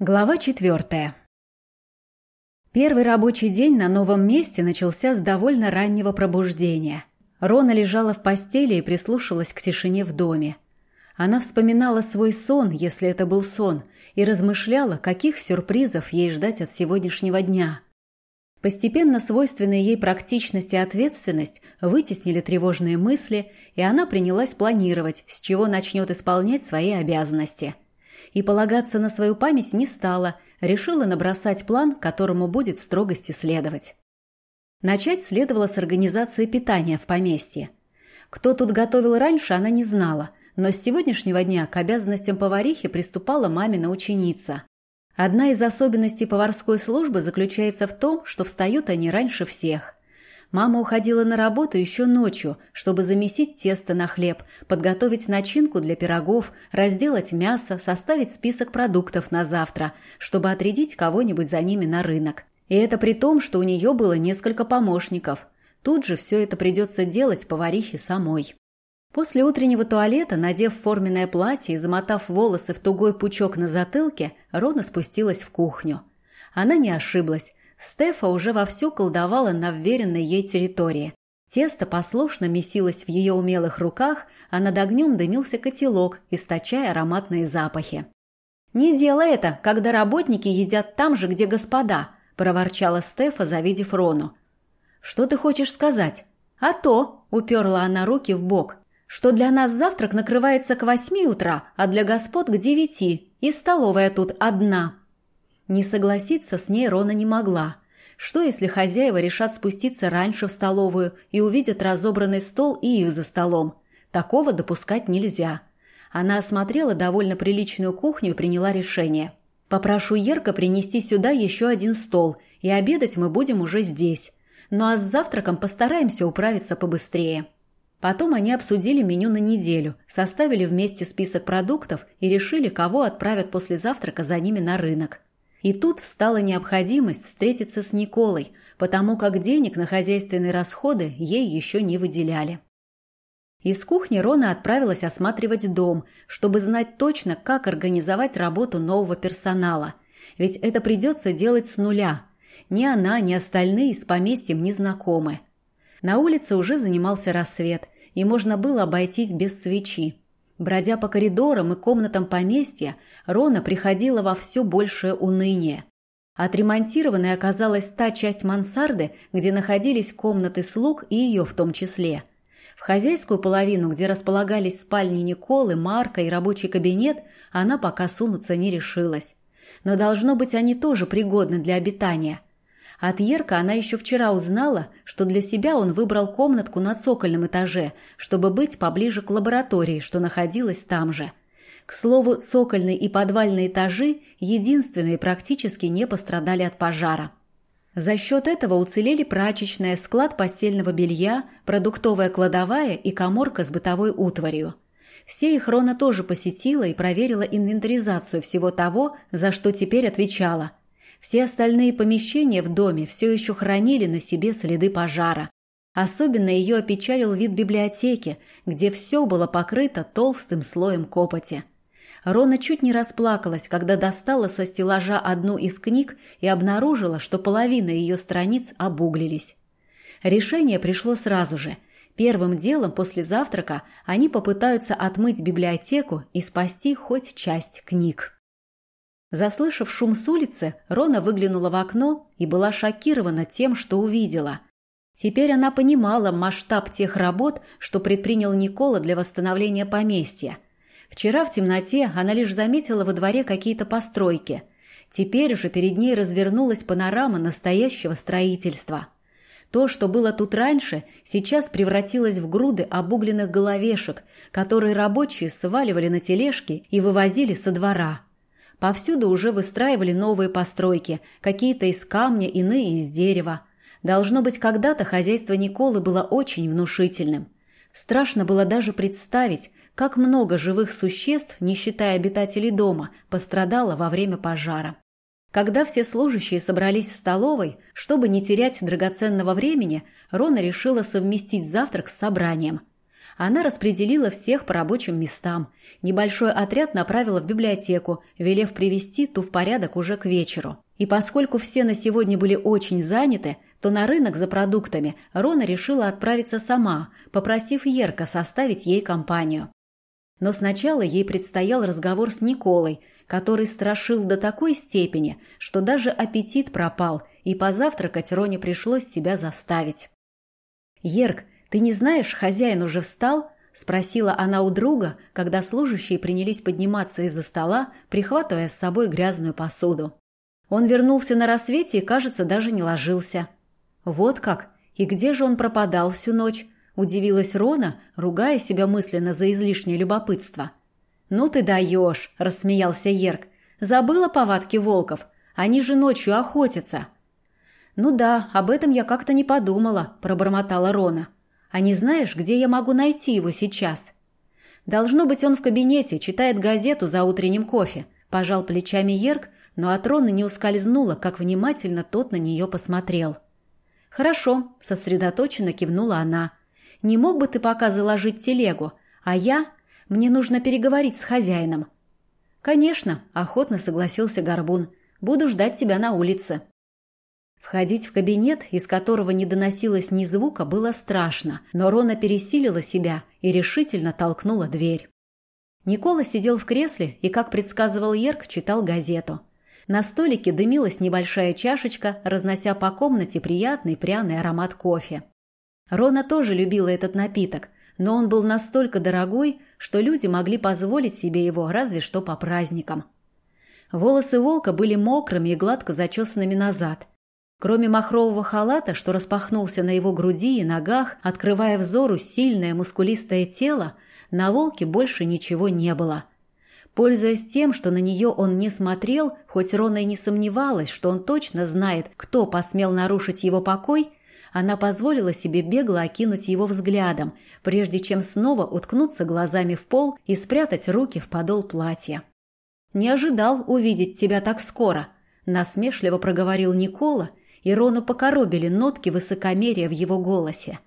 Глава четвертая. Первый рабочий день на новом месте начался с довольно раннего пробуждения. Рона лежала в постели и прислушалась к тишине в доме. Она вспоминала свой сон, если это был сон, и размышляла, каких сюрпризов ей ждать от сегодняшнего дня. Постепенно свойственные ей практичность и ответственность вытеснили тревожные мысли, и она принялась планировать, с чего начнет исполнять свои обязанности – и полагаться на свою память не стала, решила набросать план, которому будет строгости следовать. Начать следовало с организации питания в поместье. Кто тут готовил раньше, она не знала, но с сегодняшнего дня к обязанностям поварихи приступала мамина ученица. Одна из особенностей поварской службы заключается в том, что встают они раньше всех – Мама уходила на работу еще ночью, чтобы замесить тесто на хлеб, подготовить начинку для пирогов, разделать мясо, составить список продуктов на завтра, чтобы отрядить кого-нибудь за ними на рынок. И это при том, что у нее было несколько помощников. Тут же все это придется делать поварихе самой. После утреннего туалета, надев форменное платье и замотав волосы в тугой пучок на затылке, Рона спустилась в кухню. Она не ошиблась. Стефа уже вовсю колдовала на вверенной ей территории. Тесто послушно месилось в ее умелых руках, а над огнем дымился котелок, источая ароматные запахи. «Не делай это, когда работники едят там же, где господа», – проворчала Стефа, завидев Рону. «Что ты хочешь сказать?» «А то», – уперла она руки в бок, – «что для нас завтрак накрывается к восьми утра, а для господ к девяти, и столовая тут одна». Не согласиться с ней Рона не могла. Что, если хозяева решат спуститься раньше в столовую и увидят разобранный стол и их за столом? Такого допускать нельзя. Она осмотрела довольно приличную кухню и приняла решение. «Попрошу Ерка принести сюда еще один стол, и обедать мы будем уже здесь. Ну а с завтраком постараемся управиться побыстрее». Потом они обсудили меню на неделю, составили вместе список продуктов и решили, кого отправят после завтрака за ними на рынок. И тут встала необходимость встретиться с Николой, потому как денег на хозяйственные расходы ей еще не выделяли. Из кухни Рона отправилась осматривать дом, чтобы знать точно, как организовать работу нового персонала. Ведь это придется делать с нуля. Ни она, ни остальные с поместьем не знакомы. На улице уже занимался рассвет, и можно было обойтись без свечи. Бродя по коридорам и комнатам поместья, Рона приходила во все большее уныние. Отремонтированной оказалась та часть мансарды, где находились комнаты слуг и ее в том числе. В хозяйскую половину, где располагались спальни Николы, Марка и рабочий кабинет, она пока сунуться не решилась. Но должно быть, они тоже пригодны для обитания. От Ерка она еще вчера узнала, что для себя он выбрал комнатку на цокольном этаже, чтобы быть поближе к лаборатории, что находилась там же. К слову, цокольные и подвальные этажи единственные практически не пострадали от пожара. За счет этого уцелели прачечная, склад постельного белья, продуктовая кладовая и коморка с бытовой утварью. Все их Рона тоже посетила и проверила инвентаризацию всего того, за что теперь отвечала – все остальные помещения в доме все еще хранили на себе следы пожара. Особенно ее опечалил вид библиотеки, где все было покрыто толстым слоем копоти. Рона чуть не расплакалась, когда достала со стеллажа одну из книг и обнаружила, что половина ее страниц обуглились. Решение пришло сразу же. Первым делом после завтрака они попытаются отмыть библиотеку и спасти хоть часть книг. Заслышав шум с улицы, Рона выглянула в окно и была шокирована тем, что увидела. Теперь она понимала масштаб тех работ, что предпринял Никола для восстановления поместья. Вчера в темноте она лишь заметила во дворе какие-то постройки. Теперь же перед ней развернулась панорама настоящего строительства. То, что было тут раньше, сейчас превратилось в груды обугленных головешек, которые рабочие сваливали на тележки и вывозили со двора. Повсюду уже выстраивали новые постройки, какие-то из камня, иные из дерева. Должно быть, когда-то хозяйство Николы было очень внушительным. Страшно было даже представить, как много живых существ, не считая обитателей дома, пострадало во время пожара. Когда все служащие собрались в столовой, чтобы не терять драгоценного времени, Рона решила совместить завтрак с собранием. Она распределила всех по рабочим местам. Небольшой отряд направила в библиотеку, велев привести ту в порядок уже к вечеру. И поскольку все на сегодня были очень заняты, то на рынок за продуктами Рона решила отправиться сама, попросив Ерка составить ей компанию. Но сначала ей предстоял разговор с Николой, который страшил до такой степени, что даже аппетит пропал, и позавтракать Роне пришлось себя заставить. «Ерк, ты не знаешь, хозяин уже встал?» – спросила она у друга, когда служащие принялись подниматься из-за стола, прихватывая с собой грязную посуду. Он вернулся на рассвете и, кажется, даже не ложился. «Вот как? И где же он пропадал всю ночь?» – удивилась Рона, ругая себя мысленно за излишнее любопытство. «Ну ты даешь!» – рассмеялся Ерк. «Забыла повадки волков? Они же ночью охотятся!» «Ну да, об этом я как-то не подумала», – пробормотала Рона. «А не знаешь, где я могу найти его сейчас?» «Должно быть, он в кабинете, читает газету за утренним кофе», – пожал плечами Ерк, но от Роны не ускользнуло, как внимательно тот на нее посмотрел. «Хорошо», – сосредоточенно кивнула она. «Не мог бы ты пока заложить телегу, а я... Мне нужно переговорить с хозяином». «Конечно», – охотно согласился Горбун. «Буду ждать тебя на улице». Входить в кабинет, из которого не доносилось ни звука, было страшно, но Рона пересилила себя и решительно толкнула дверь. Никола сидел в кресле и, как предсказывал Ерк, читал газету. На столике дымилась небольшая чашечка, разнося по комнате приятный пряный аромат кофе. Рона тоже любила этот напиток, но он был настолько дорогой, что люди могли позволить себе его разве что по праздникам. Волосы волка были мокрыми и гладко зачесанными назад – Кроме махрового халата, что распахнулся на его груди и ногах, открывая взору сильное мускулистое тело, на волке больше ничего не было. Пользуясь тем, что на нее он не смотрел, хоть Рона и не сомневалась, что он точно знает, кто посмел нарушить его покой, она позволила себе бегло окинуть его взглядом, прежде чем снова уткнуться глазами в пол и спрятать руки в подол платья. «Не ожидал увидеть тебя так скоро», – насмешливо проговорил Никола – и Рону покоробили нотки высокомерия в его голосе.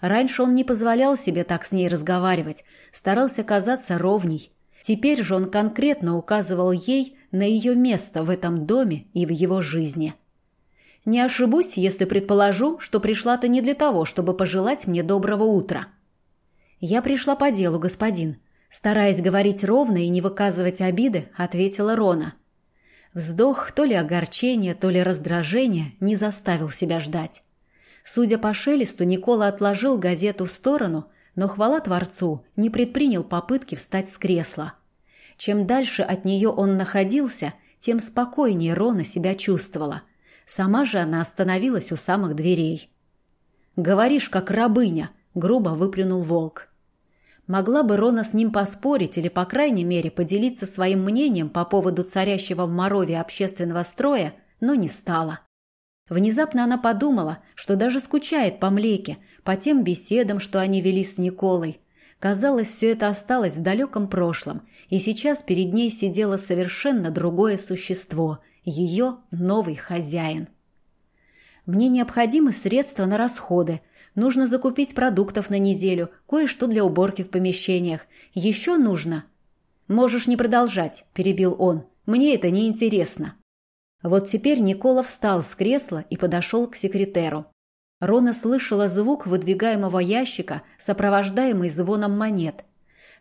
Раньше он не позволял себе так с ней разговаривать, старался казаться ровней. Теперь же он конкретно указывал ей на ее место в этом доме и в его жизни. «Не ошибусь, если предположу, что пришла ты не для того, чтобы пожелать мне доброго утра». «Я пришла по делу, господин», Стараясь говорить ровно и не выказывать обиды, ответила Рона. Вздох то ли огорчения, то ли раздражения не заставил себя ждать. Судя по шелесту, Никола отложил газету в сторону, но, хвала Творцу, не предпринял попытки встать с кресла. Чем дальше от нее он находился, тем спокойнее Рона себя чувствовала. Сама же она остановилась у самых дверей. «Говоришь, как рабыня», — грубо выплюнул волк. Могла бы Рона с ним поспорить или, по крайней мере, поделиться своим мнением по поводу царящего в Морове общественного строя, но не стала. Внезапно она подумала, что даже скучает по Млеке, по тем беседам, что они вели с Николой. Казалось, все это осталось в далеком прошлом, и сейчас перед ней сидело совершенно другое существо – ее новый хозяин. «Мне необходимы средства на расходы», Нужно закупить продуктов на неделю, кое-что для уборки в помещениях. Еще нужно...» «Можешь не продолжать», – перебил он. «Мне это не интересно». Вот теперь Никола встал с кресла и подошел к секретеру. Рона слышала звук выдвигаемого ящика, сопровождаемый звоном монет.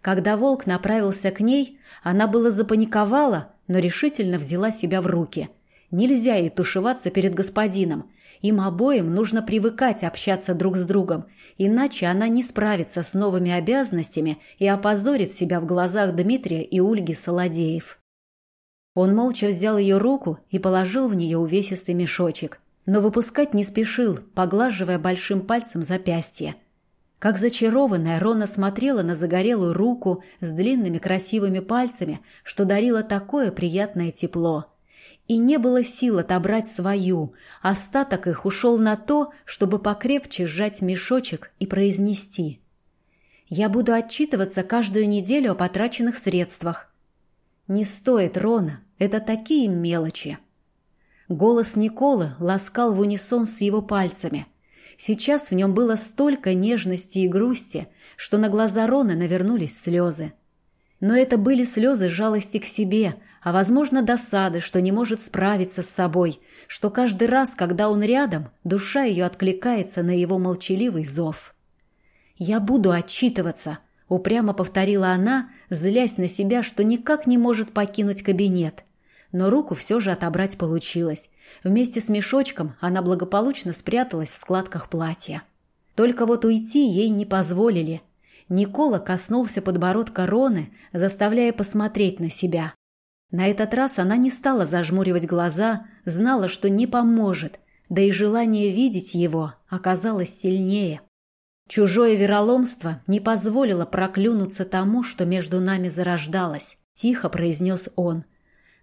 Когда волк направился к ней, она было запаниковала, но решительно взяла себя в руки. Нельзя ей тушеваться перед господином. Им обоим нужно привыкать общаться друг с другом, иначе она не справится с новыми обязанностями и опозорит себя в глазах Дмитрия и Ольги Солодеев. Он молча взял ее руку и положил в нее увесистый мешочек, но выпускать не спешил, поглаживая большим пальцем запястье. Как зачарованная, Рона смотрела на загорелую руку с длинными красивыми пальцами, что дарило такое приятное тепло – и не было сил отобрать свою. Остаток их ушел на то, чтобы покрепче сжать мешочек и произнести. «Я буду отчитываться каждую неделю о потраченных средствах». «Не стоит, Рона, это такие мелочи». Голос Николы ласкал в унисон с его пальцами. Сейчас в нем было столько нежности и грусти, что на глаза Рона навернулись слезы. Но это были слезы жалости к себе, а, возможно, досады, что не может справиться с собой, что каждый раз, когда он рядом, душа ее откликается на его молчаливый зов. «Я буду отчитываться», — упрямо повторила она, злясь на себя, что никак не может покинуть кабинет. Но руку все же отобрать получилось. Вместе с мешочком она благополучно спряталась в складках платья. Только вот уйти ей не позволили — Никола коснулся подбородка Роны, заставляя посмотреть на себя. На этот раз она не стала зажмуривать глаза, знала, что не поможет, да и желание видеть его оказалось сильнее. Чужое вероломство не позволило проклюнуться тому, что между нами зарождалось, тихо произнес он.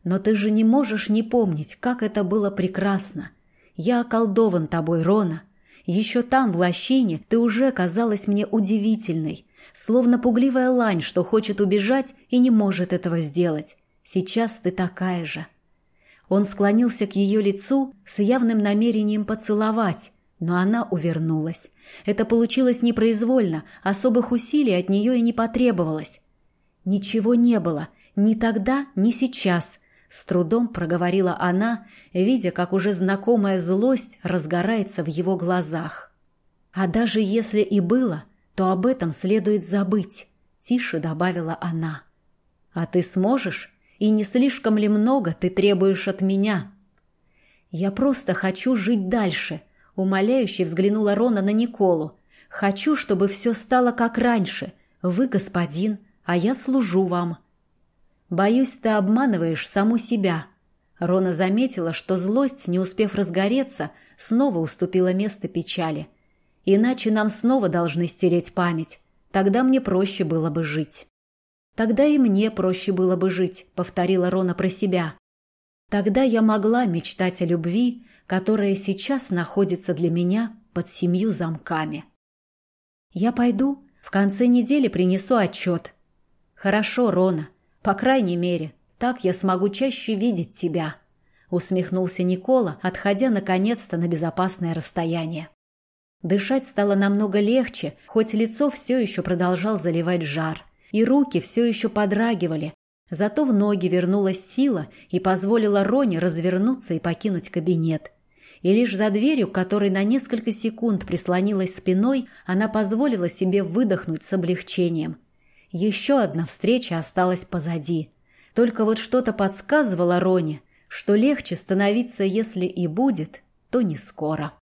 Но ты же не можешь не помнить, как это было прекрасно. Я околдован тобой, Рона. Еще там, в лощине, ты уже казалась мне удивительной, словно пугливая лань, что хочет убежать и не может этого сделать. Сейчас ты такая же. Он склонился к ее лицу с явным намерением поцеловать, но она увернулась. Это получилось непроизвольно, особых усилий от нее и не потребовалось. Ничего не было, ни тогда, ни сейчас, с трудом проговорила она, видя, как уже знакомая злость разгорается в его глазах. А даже если и было, то об этом следует забыть», — тише добавила она. «А ты сможешь? И не слишком ли много ты требуешь от меня?» «Я просто хочу жить дальше», — умоляюще взглянула Рона на Николу. «Хочу, чтобы все стало как раньше. Вы господин, а я служу вам». «Боюсь, ты обманываешь саму себя». Рона заметила, что злость, не успев разгореться, снова уступила место печали — Иначе нам снова должны стереть память. Тогда мне проще было бы жить. Тогда и мне проще было бы жить, повторила Рона про себя. Тогда я могла мечтать о любви, которая сейчас находится для меня под семью замками. Я пойду, в конце недели принесу отчет. Хорошо, Рона, по крайней мере, так я смогу чаще видеть тебя, усмехнулся Никола, отходя наконец-то на безопасное расстояние. Дышать стало намного легче, хоть лицо все еще продолжал заливать жар, и руки все еще подрагивали. Зато в ноги вернулась сила и позволила Роне развернуться и покинуть кабинет. И лишь за дверью, которой на несколько секунд прислонилась спиной, она позволила себе выдохнуть с облегчением. Еще одна встреча осталась позади. Только вот что-то подсказывало Роне, что легче становиться, если и будет, то не скоро.